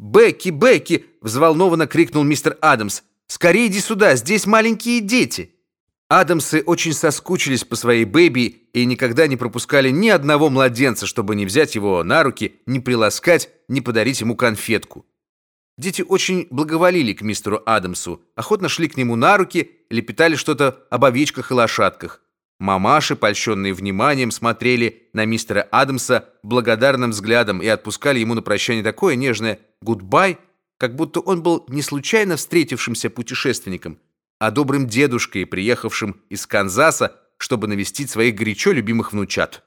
Бекки, Бекки!» — взволнованно крикнул мистер Адамс. «Скорее иди сюда, здесь маленькие дети!» Адамсы очень соскучились по своей Бэби и никогда не пропускали ни одного младенца, чтобы не взять его на руки, не приласкать, не подарить ему конфетку. Дети очень благоволили к мистеру Адамсу, охотно шли к нему на руки, лепетали что-то об овечках и лошадках. Мамаши, польщенные вниманием, смотрели на мистера Адамса благодарным взглядом и отпускали ему на прощание такое нежное «goodbye», как будто он был не случайно встретившимся путешественником, а добрым дедушкой, приехавшим из Канзаса, чтобы навестить своих горячо любимых внучат.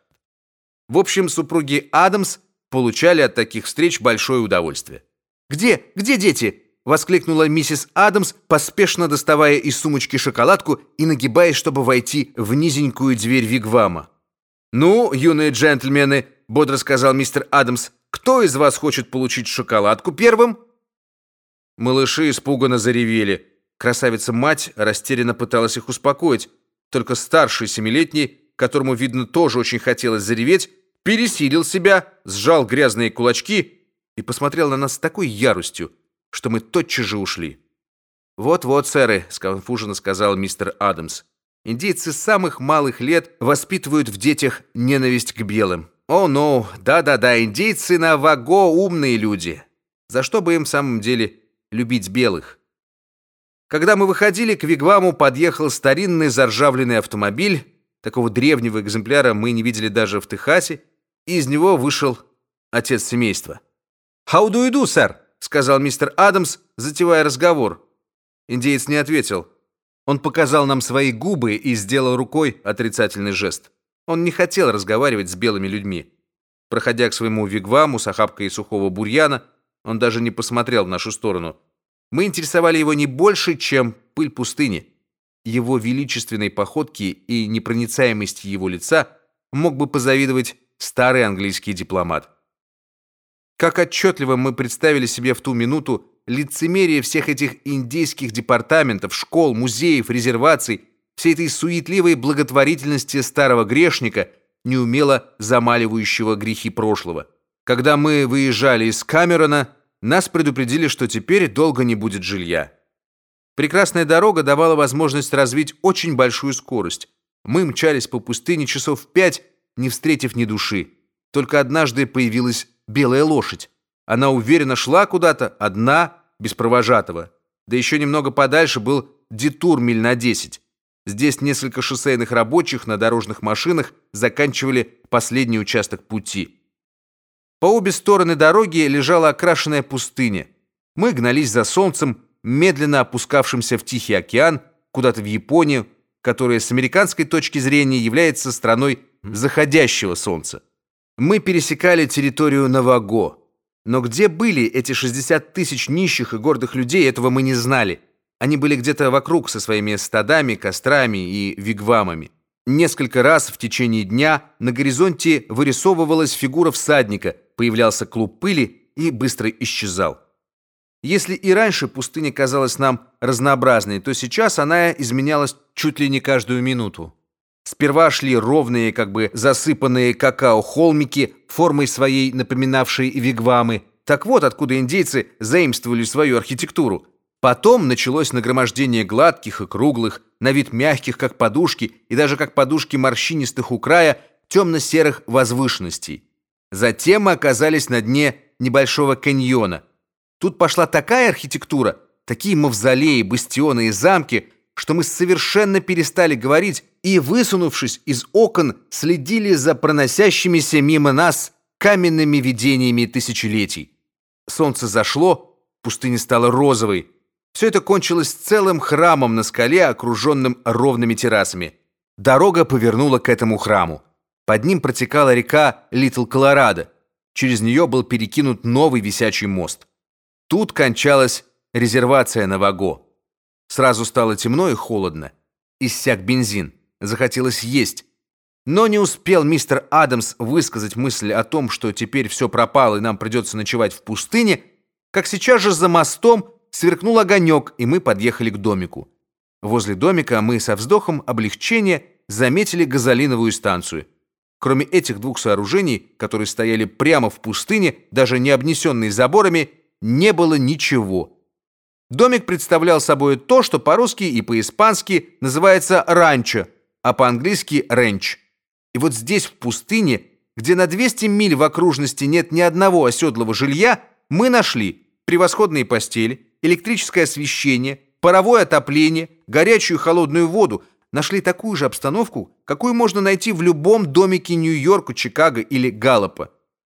В общем, супруги Адамс получали от таких встреч большое удовольствие. «Где? Где дети?» Воскликнула миссис Адамс, поспешно доставая из сумочки шоколадку и нагибаясь, чтобы войти в низенькую дверь вигвама. "Ну, юные джентльмены", бодро сказал мистер Адамс. "Кто из вас хочет получить шоколадку первым?" Малыши испуганно заревели. Красавица-мать растерянно пыталась их успокоить. Только старший семилетний, которому видно тоже очень хотелось зареветь, пересилил себя, сжал грязные кулачки и посмотрел на нас с такой яростью, что мы тотчас же ушли. Вот-вот, сэры, сконфуженно сказал мистер Адамс. Индейцы с самых малых лет воспитывают в детях ненависть к белым. О, ну, да-да-да, индейцы на ваго умные люди. За что бы им в самом деле любить белых? Когда мы выходили к вигваму, подъехал старинный заржавленный автомобиль. Такого древнего экземпляра мы не видели даже в Техасе, и из него вышел отец семейства. "How do you do, сэр?" Сказал мистер Адамс, затевая разговор. Индеец не ответил. Он показал нам свои губы и сделал рукой отрицательный жест. Он не хотел разговаривать с белыми людьми. Проходя к своему вигваму с охапкой сухого бурьяна, он даже не посмотрел в нашу сторону. Мы интересовали его не больше, чем пыль пустыни. Его величественной походке и непроницаемости его лица мог бы позавидовать старый английский дипломат. Как отчетливо мы представили себе в ту минуту лицемерие всех этих индейских департаментов, школ, музеев, резерваций, всей этой суетливой благотворительности старого грешника, неумело замаливающего грехи прошлого. Когда мы выезжали из Камерона, нас предупредили, что теперь долго не будет жилья. Прекрасная дорога давала возможность развить очень большую скорость. Мы мчались по пустыне часов пять, не встретив ни души. Только однажды появилась белая лошадь. Она уверенно шла куда-то, одна, без провожатого. Да еще немного подальше был детур миль на десять. Здесь несколько шоссейных рабочих на дорожных машинах заканчивали последний участок пути. По обе стороны дороги лежала окрашенная пустыня. Мы гнались за солнцем, медленно опускавшимся в Тихий океан, куда-то в Японию, которая с американской точки зрения является страной заходящего солнца. Мы пересекали территорию Наваго. Но где были эти 60 тысяч нищих и гордых людей, этого мы не знали. Они были где-то вокруг со своими стадами, кострами и вигвамами. Несколько раз в течение дня на горизонте вырисовывалась фигура всадника, появлялся клуб пыли и быстро исчезал. Если и раньше пустыня казалась нам разнообразной, то сейчас она изменялась чуть ли не каждую минуту. Сперва шли ровные, как бы засыпанные какао холмики, формой своей напоминавшие вигвамы. Так вот, откуда индейцы заимствовали свою архитектуру. Потом началось нагромождение гладких и круглых, на вид мягких, как подушки, и даже как подушки морщинистых у края, темно-серых возвышенностей. Затем мы оказались на дне небольшого каньона. Тут пошла такая архитектура, такие мавзолеи, бастионы и замки, что мы совершенно перестали говорить и, высунувшись из окон, следили за проносящимися мимо нас каменными видениями тысячелетий. Солнце зашло, пустыня стала розовой. Все это кончилось целым храмом на скале, окруженным ровными террасами. Дорога повернула к этому храму. Под ним протекала река Литл Колорадо. Через нее был перекинут новый висячий мост. Тут кончалась резервация Наваго. Сразу стало темно и холодно. Иссяк бензин. Захотелось есть. Но не успел мистер Адамс высказать мысль о том, что теперь все пропало и нам придется ночевать в пустыне, как сейчас же за мостом сверкнул огонек, и мы подъехали к домику. Возле домика мы со вздохом облегчения заметили газолиновую станцию. Кроме этих двух сооружений, которые стояли прямо в пустыне, даже не обнесенные заборами, не было ничего. Домик представлял собой то, что по-русски и по-испански называется ранчо, а по-английски ренч. И вот здесь, в пустыне, где на 200 миль в окружности нет ни одного оседлого жилья, мы нашли превосходные постели, электрическое освещение, паровое отопление, горячую и холодную воду, нашли такую же обстановку, какую можно найти в любом домике Нью-Йорка, Чикаго или Галлопа.